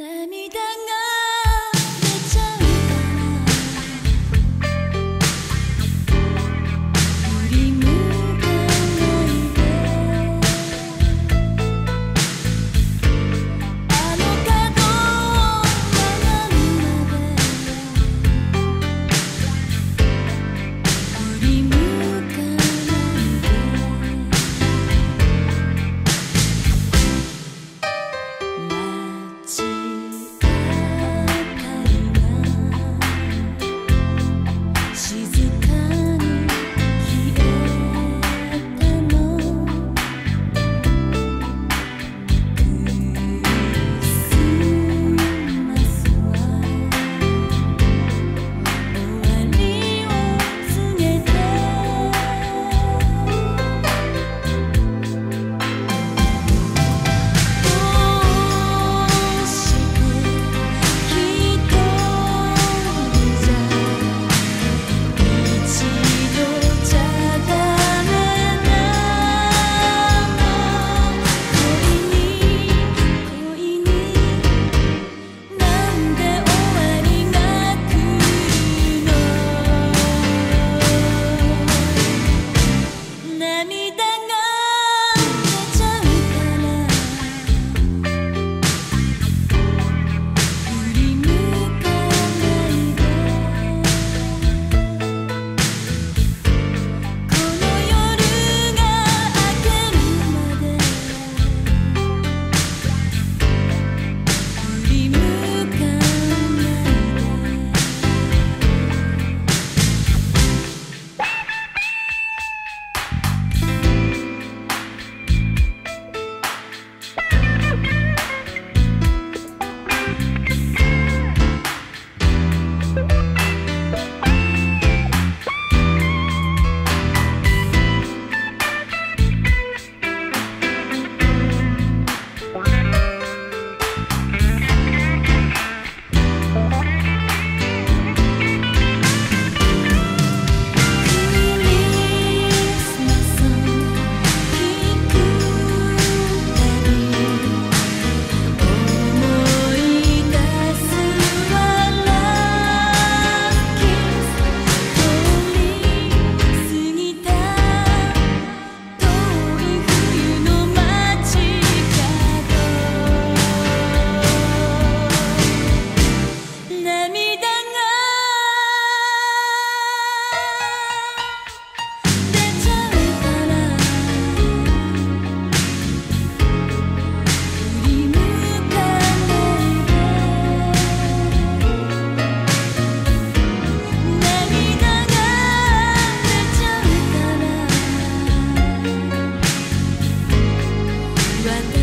涙が nani 转。